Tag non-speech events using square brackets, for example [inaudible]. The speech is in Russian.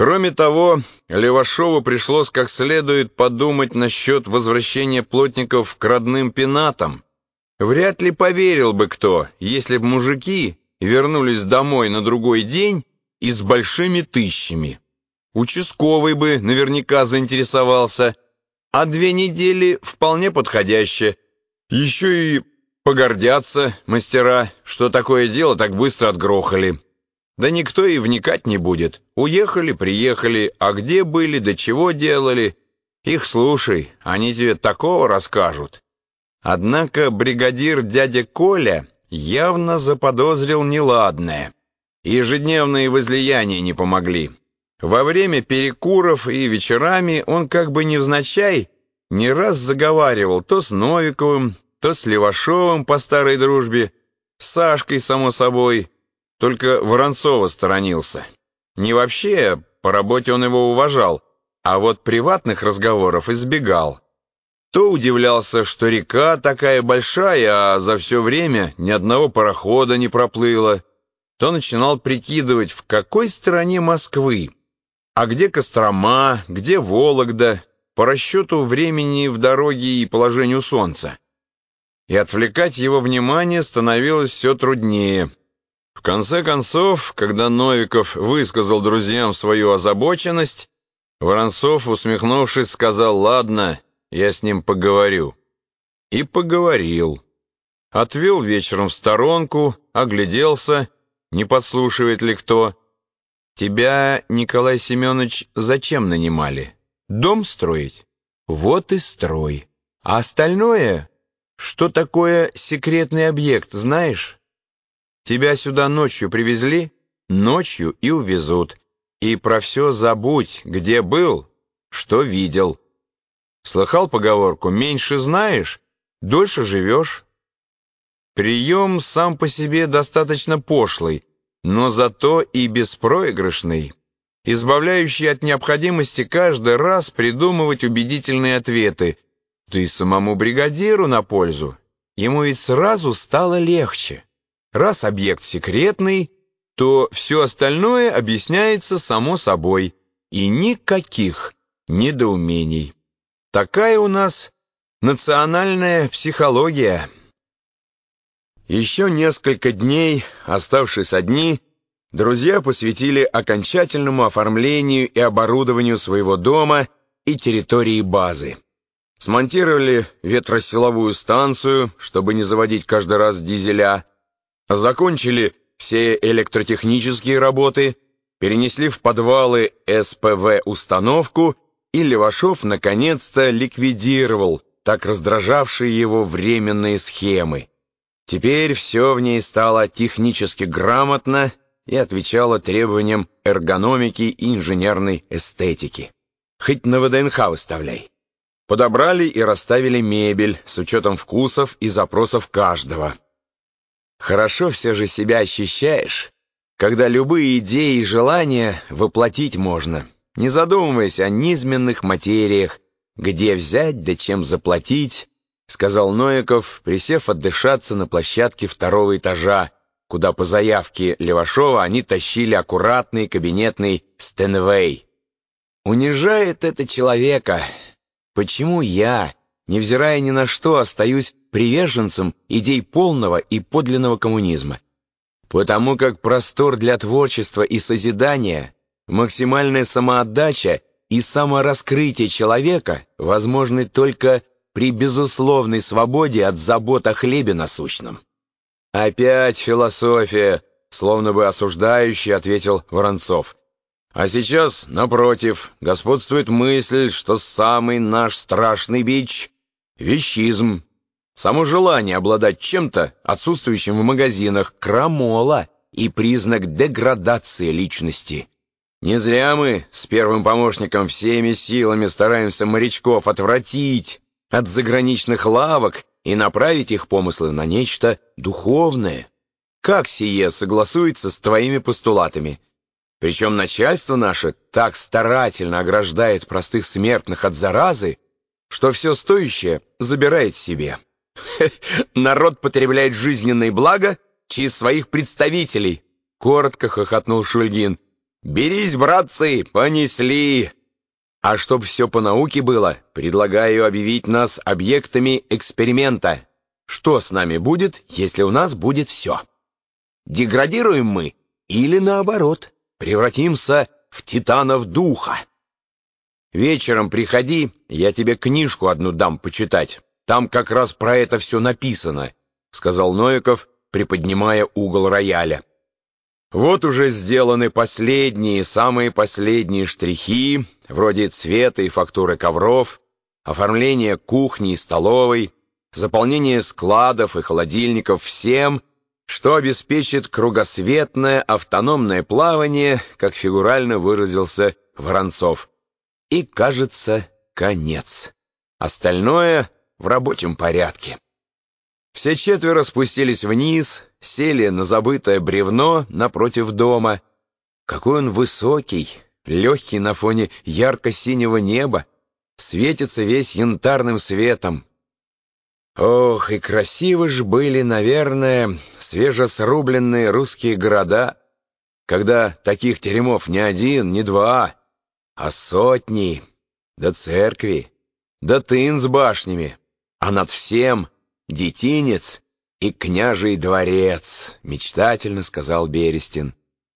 Кроме того, Левашову пришлось как следует подумать насчет возвращения плотников к родным пенатам. Вряд ли поверил бы кто, если б мужики вернулись домой на другой день и с большими тысячами. Участковый бы наверняка заинтересовался, а две недели вполне подходяще. Еще и погордятся мастера, что такое дело так быстро отгрохали. Да никто и вникать не будет. Уехали, приехали, а где были, до чего делали. Их слушай, они тебе такого расскажут. Однако бригадир дядя Коля явно заподозрил неладное. Ежедневные возлияния не помогли. Во время перекуров и вечерами он как бы невзначай не раз заговаривал то с Новиковым, то с Левашовым по старой дружбе, с Сашкой, само собой, только Воронцова сторонился. Не вообще, по работе он его уважал, а вот приватных разговоров избегал. То удивлялся, что река такая большая, а за все время ни одного парохода не проплыло, то начинал прикидывать, в какой стороне Москвы, а где Кострома, где Вологда, по расчету времени в дороге и положению солнца. И отвлекать его внимание становилось все труднее. В конце концов, когда Новиков высказал друзьям свою озабоченность, Воронцов, усмехнувшись, сказал «Ладно, я с ним поговорю». И поговорил. Отвел вечером в сторонку, огляделся, не подслушивает ли кто. «Тебя, Николай Семенович, зачем нанимали? Дом строить? Вот и строй. А остальное? Что такое секретный объект, знаешь?» Тебя сюда ночью привезли, ночью и увезут. И про все забудь, где был, что видел. Слыхал поговорку «меньше знаешь, дольше живешь». Прием сам по себе достаточно пошлый, но зато и беспроигрышный, избавляющий от необходимости каждый раз придумывать убедительные ответы, и самому бригадиру на пользу. Ему ведь сразу стало легче. Раз объект секретный, то все остальное объясняется само собой, и никаких недоумений. Такая у нас национальная психология. Еще несколько дней, оставшись одни, друзья посвятили окончательному оформлению и оборудованию своего дома и территории базы. Смонтировали ветросиловую станцию, чтобы не заводить каждый раз дизеля, Закончили все электротехнические работы, перенесли в подвалы СПВ-установку, и Левашов наконец-то ликвидировал так раздражавшие его временные схемы. Теперь все в ней стало технически грамотно и отвечало требованиям эргономики и инженерной эстетики. Хоть на ВДНХ выставляй. Подобрали и расставили мебель с учетом вкусов и запросов каждого. Хорошо все же себя ощущаешь, когда любые идеи и желания воплотить можно, не задумываясь о низменных материях, где взять да чем заплатить, сказал Нояков, присев отдышаться на площадке второго этажа, куда по заявке Левашова они тащили аккуратный кабинетный Стэнвей. Унижает это человека. Почему я, невзирая ни на что, остаюсь приверженцем идей полного и подлинного коммунизма. Потому как простор для творчества и созидания, максимальная самоотдача и самораскрытие человека возможны только при безусловной свободе от забот о хлебе насущном. «Опять философия», словно бы осуждающий, ответил Воронцов. «А сейчас, напротив, господствует мысль, что самый наш страшный бич — вещизм, Само желание обладать чем-то, отсутствующим в магазинах, крамола и признак деградации личности. Не зря мы с первым помощником всеми силами стараемся морячков отвратить от заграничных лавок и направить их помыслы на нечто духовное. Как сие согласуется с твоими постулатами? Причем начальство наше так старательно ограждает простых смертных от заразы, что все стоящее забирает себе. [laughs] Народ потребляет жизненные блага через своих представителей, коротко хохотнул Шульгин. Берись, братцы, понесли! А чтоб все по науке было, предлагаю объявить нас объектами эксперимента. Что с нами будет, если у нас будет все? Деградируем мы или наоборот, превратимся в титанов духа? Вечером приходи, я тебе книжку одну дам почитать. Там как раз про это все написано, сказал Новиков, приподнимая угол рояля. Вот уже сделаны последние, самые последние штрихи, вроде цвета и фактуры ковров, оформления кухни и столовой, заполнение складов и холодильников всем, что обеспечит кругосветное автономное плавание, как фигурально выразился Воронцов. И, кажется, конец. Остальное в рабочем порядке. Все четверо спустились вниз, сели на забытое бревно напротив дома. Какой он высокий, легкий на фоне ярко-синего неба, светится весь янтарным светом. Ох, и красивы ж были, наверное, свежесрубленные русские города, когда таких теремов не один, не два, а сотни, да церкви, да тын с башнями, а над всем детинец — и княжий дворец», — мечтательно сказал Берестин.